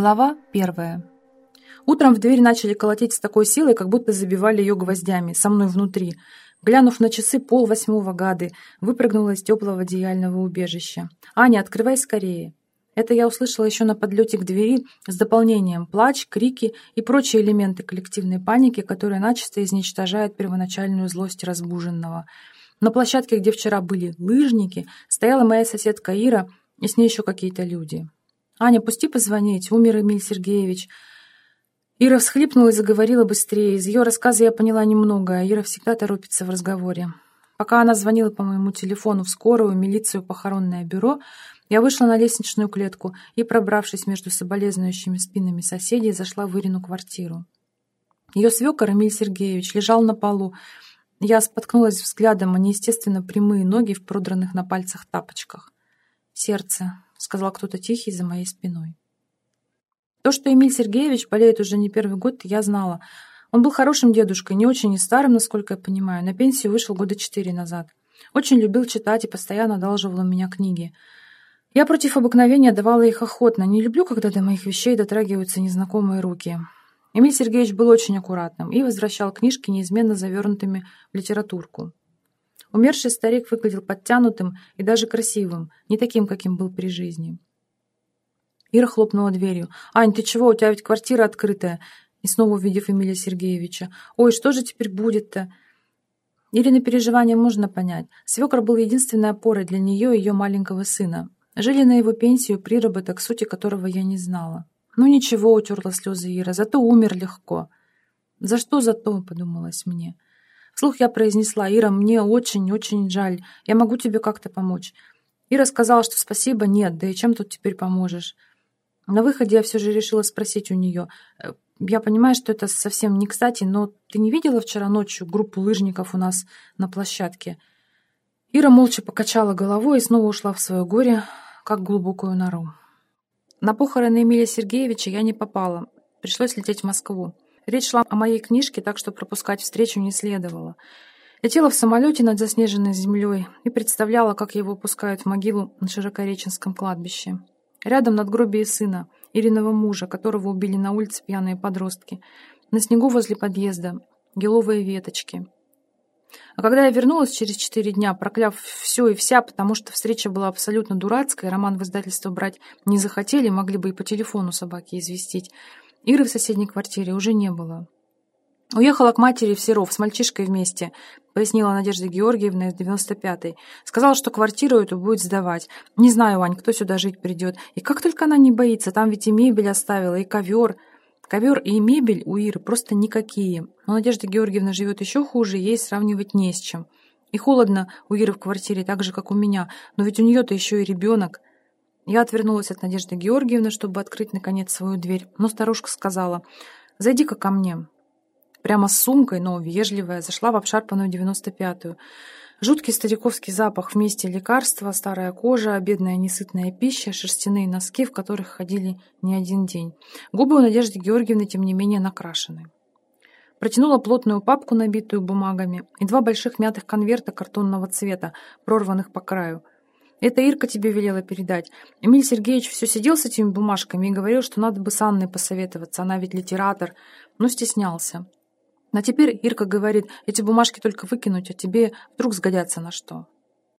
Глава первая. Утром в дверь начали колотить с такой силой, как будто забивали ее гвоздями, со мной внутри. Глянув на часы пол восьмого гады, выпрыгнула из теплого одеяльного убежища. «Аня, открывай скорее!» Это я услышала еще на подлете к двери с дополнением плач, крики и прочие элементы коллективной паники, которые начисто изничтожают первоначальную злость разбуженного. На площадке, где вчера были лыжники, стояла моя соседка Ира и с ней еще какие-то люди. «Аня, пусти позвонить, умер Эмиль Сергеевич». Ира всхлипнула и заговорила быстрее. Из ее рассказа я поняла немного, а Ира всегда торопится в разговоре. Пока она звонила по моему телефону в скорую, милицию, похоронное бюро, я вышла на лестничную клетку и, пробравшись между соболезнующими спинами соседей, зашла в Ирину квартиру. Ее свекор Эмиль Сергеевич лежал на полу. Я споткнулась взглядом о неестественно прямые ноги в продранных на пальцах тапочках. Сердце, сказал кто-то тихий за моей спиной. То, что Эмиль Сергеевич болеет уже не первый год, я знала. Он был хорошим дедушкой, не очень и старым, насколько я понимаю. На пенсию вышел года четыре назад. Очень любил читать и постоянно одалживал у меня книги. Я против обыкновения давала их охотно. Не люблю, когда до моих вещей дотрагиваются незнакомые руки. Эмиль Сергеевич был очень аккуратным и возвращал книжки неизменно завернутыми в литературку. Умерший старик выглядел подтянутым и даже красивым, не таким, каким был при жизни. Ира хлопнула дверью. «Ань, ты чего? У тебя ведь квартира открытая!» И снова увидев Эмилия Сергеевича. «Ой, что же теперь будет-то?» Ирины переживания можно понять. Свекр был единственной опорой для нее и ее маленького сына. Жили на его пенсию приработок, сути которого я не знала. «Ну ничего», — утерла слезы Ира, — «зато умер легко». «За что зато?» — подумалось мне. Вслух я произнесла, «Ира, мне очень-очень жаль. Я могу тебе как-то помочь». Ира сказала, что спасибо, нет, да и чем тут теперь поможешь. На выходе я все же решила спросить у нее. «Э, я понимаю, что это совсем не кстати, но ты не видела вчера ночью группу лыжников у нас на площадке? Ира молча покачала головой и снова ушла в свое горе, как глубокую нору. На похороны Эмилия Сергеевича я не попала. Пришлось лететь в Москву. Речь шла о моей книжке, так что пропускать встречу не следовало. Летела в самолете над заснеженной землей и представляла, как его пускают в могилу на Широкореченском кладбище. Рядом надгробие сына, Ириного мужа, которого убили на улице пьяные подростки. На снегу возле подъезда геловые веточки. А когда я вернулась через четыре дня, прокляв все и вся, потому что встреча была абсолютно дурацкая, роман в издательство брать не захотели, могли бы и по телефону собаки известить, Иры в соседней квартире уже не было. «Уехала к матери в Серов с мальчишкой вместе», — пояснила Надежда Георгиевна из 95-й. «Сказала, что квартиру эту будет сдавать. Не знаю, Вань, кто сюда жить придет. И как только она не боится, там ведь и мебель оставила, и ковер. Ковер и мебель у Иры просто никакие. Но Надежда Георгиевна живет еще хуже, ей сравнивать не с чем. И холодно у Иры в квартире, так же, как у меня. Но ведь у нее-то еще и ребенок. Я отвернулась от Надежды Георгиевны, чтобы открыть, наконец, свою дверь. Но старушка сказала, «Зайди-ка ко мне». Прямо с сумкой, но вежливая, зашла в обшарпанную девяносто пятую. Жуткий стариковский запах, вместе лекарства, старая кожа, бедная несытная пища, шерстяные носки, в которых ходили не один день. Губы у Надежды Георгиевны, тем не менее, накрашены. Протянула плотную папку, набитую бумагами, и два больших мятых конверта картонного цвета, прорванных по краю. Это Ирка тебе велела передать. Эмиль Сергеевич все сидел с этими бумажками и говорил, что надо бы с Анной посоветоваться, она ведь литератор, но стеснялся. А теперь Ирка говорит, эти бумажки только выкинуть, а тебе вдруг сгодятся на что.